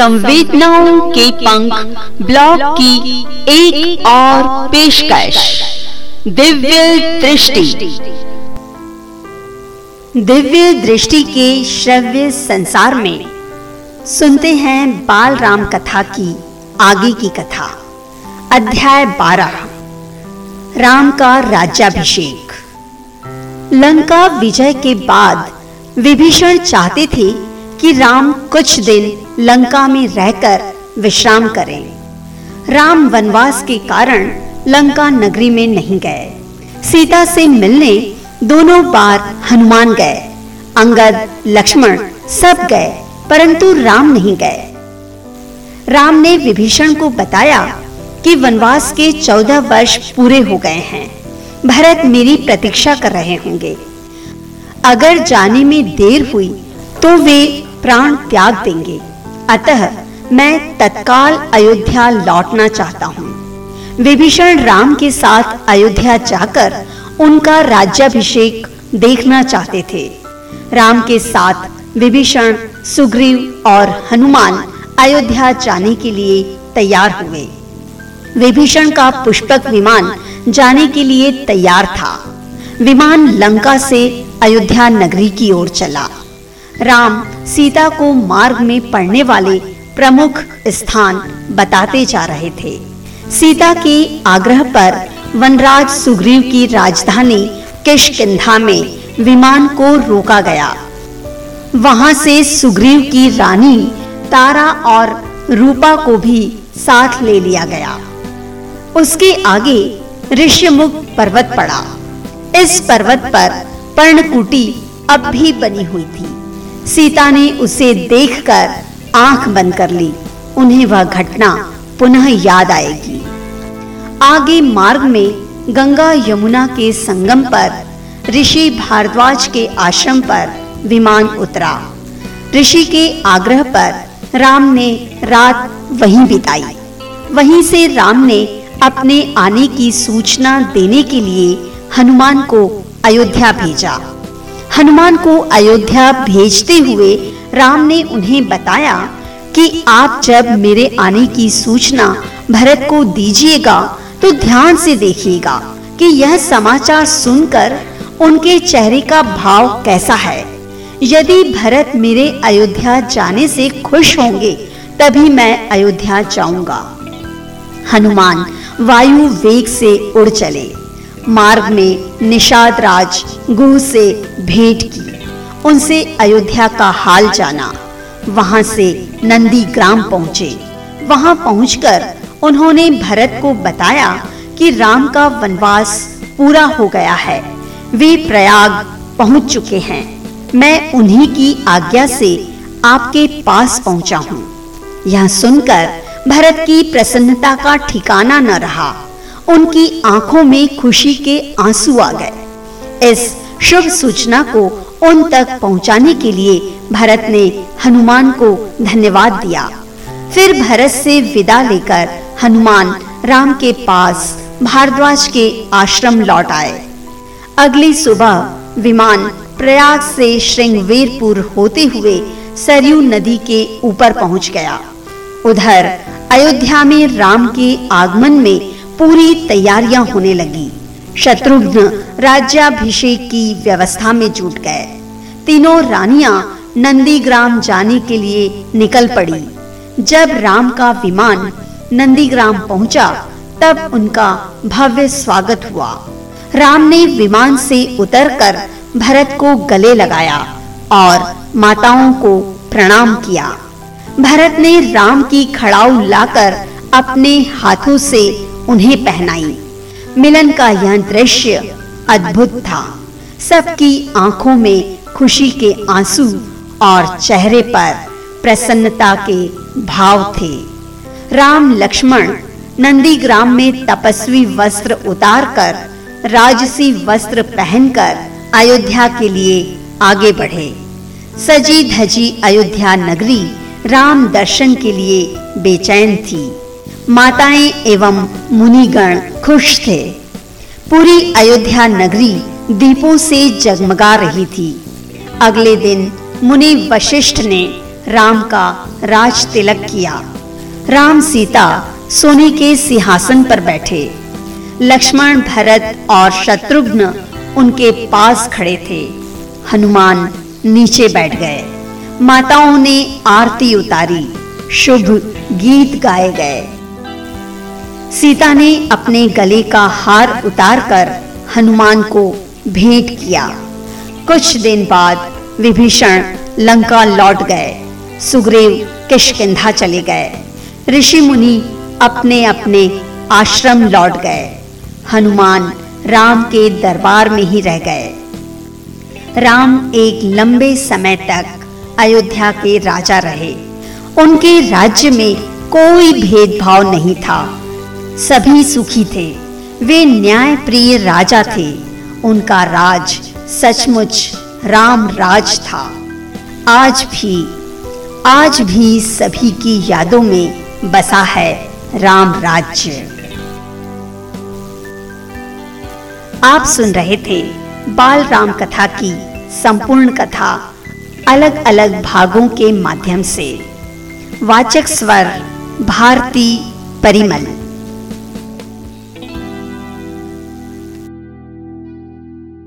संवेदनाओं के पंख ब्लॉग की एक और पेशकश। दिव्य दृष्टि। दिव्य दृष्टि के श्रव्य संसार में सुनते हैं बाल राम कथा की आगे की कथा, अध्याय बारह, राम का राज्याभिषेक। लंका विजय के बाद विभीषण चाहते थे कि राम कुछ दिन लंका में रहकर विश्राम करें। राम वनवास के कारण लंका नगरी में नहीं गए। सीता से मिलने दोनों बार हनुमान गए। अंगद, लक्ष्मण सब गए, परंतु राम नहीं गए। राम ने विभीषण को बताया कि वनवास के चौदह वर्ष पूरे हो गए हैं। भरत मेरी प्रतीक्षा कर रहे होंगे। अगर जाने में देर हुई तो वे प्राण त्याग देंगे। अतः मैं तत्काल अयोध्या लौटना चाहता हूँ। विभीषण राम के साथ अयोध्या जाकर उनका राज्याभिषेक देखना चाहते थे। राम के साथ विभीषण, सुग्रीव और हनुमान अयोध्या जाने के लिए तैयार हुए। विभीषण का पुष्पक विमान जाने के लिए तैयार था। विमान लंका से अयोध्या नगरी की ओर चला। राम सीता को मार्ग में पड़ने वाले प्रमुख स्थान बताते जा रहे थे। सीता के आग्रह पर वनराज सुग्रीव की राजधानी किशकिंधा में विमान को रोका गया। वहाँ से सुग्रीव की रानी तारा और रूपा को भी साथ ले लिया गया। उसके आगे ऋषिमुख पर्वत पड़ा। इस पर्वत पर पर्णकुटी अब भी बनी हुई थी। सीता ने उसे देखकर आँख बंद कर ली। उन्हें वह घटना पुनः याद आएगी। आगे मार्ग में गंगा यमुना के संगम पर ऋषि भारद्वाज के आश्रम पर विमान उतरा। ऋषि के आग्रह पर राम ने रात वहीं बिताई। वहीं से राम ने अपने आने की सूचना देने के लिए हनुमान को अयोध्या भेजा। हनुमान को अयोध्या भेजते हुए राम ने उन्हें बताया कि आप जब मेरे आने की सूचना भरत को दीजिएगा तो ध्यान से देखिएगा कि यह समाचार सुनकर उनके चेहरे का भाव कैसा है। यदि भरत मेरे अयोध्या जाने से खुश होंगे, तभी मैं अयोध्या जाऊँगा। हनुमान, वायु वेग से उड़ चले। मार्ग में निषाद राज गुह से भेंट की। उनसे अयोध्या का हाल जाना। वहाँ से नंदी ग्राम पहुँचे। वहाँ पहुंचकर उन्होंने भरत को बताया कि राम का वनवास पूरा हो गया है। वे प्रयाग पहुँच चुके हैं। मैं उन्हीं की आज्ञा से आपके पास पहुँचा हूँ। यह सुनकर भरत की प्रसन्नता का ठिकाना न रहा। उनकी आँखों में खुशी के आँसू आ गए। इस शुभ सूचना को उन तक पहुँचाने के लिए भरत ने हनुमान को धन्यवाद दिया। फिर भरत से विदा लेकर हनुमान राम के पास भारद्वाज के आश्रम लौट आए। अगली सुबह विमान प्रयाग से श्रृंगवेरपुर होते हुए सरयू नदी के ऊपर पहुँच गया। उधर अयोध्या में राम के आगमन में पूरी तैयारियाँ होने लगी। शत्रुघ्न राज्याभिषेक की व्यवस्था में जुट गए। तीनों रानियाँ नंदीग्राम जाने के लिए निकल पड़ी। जब राम का विमान नंदीग्राम पहुँचा, तब उनका भव्य स्वागत हुआ। राम ने विमान से उतरकर भरत को गले लगाया और माताओं को प्रणाम किया। भरत ने राम की खड़ाऊ लाकर अपने हाथों से उन्हें पहनाई। मिलन का यह दृश्य अद्भुत था। सबकी आँखों में खुशी के आँसू और चेहरे पर प्रसन्नता के भाव थे। राम लक्ष्मण नंदीग्राम में तपस्वी वस्त्र उतारकर, राजसी वस्त्र पहनकर अयोध्या के लिए आगे बढ़े। सजी धजी अयोध्या नगरी राम दर्शन के लिए बेचैन थी। माताएँ एवं मुनिगण खुश थे। पूरी अयोध्या नगरी दीपों से जगमगा रही थी। अगले दिन मुनि वशिष्ठ ने राम का राज तिलक किया। राम सीता सोने के सिंहासन पर बैठे। लक्ष्मण, भरत और शत्रुघ्न उनके पास खड़े थे। हनुमान नीचे बैठ गए। माताओं ने आरती उतारी। शुभ गीत गाए गए। सीता ने अपने गले का हार उतारकर हनुमान को भेंट किया। कुछ दिन बाद विभीषण लंका लौट गए। सुग्रीव किशकिंधा चले गए। ऋषि मुनि अपने अपने आश्रम लौट गए। हनुमान राम के दरबार में ही रह गए। राम एक लंबे समय तक अयोध्या के राजा रहे। उनके राज्य में कोई भेदभाव नहीं था। सभी सुखी थे। वे न्याय प्रिय राजा थे। उनका राज सचमुच राम राज था। आज भी आज भी सभी की यादों में बसा है राम राज्य। आप सुन रहे थे बाल राम कथा की संपूर्ण कथा अलग अलग भागों के माध्यम से। वाचक स्वर, भारती परिमल।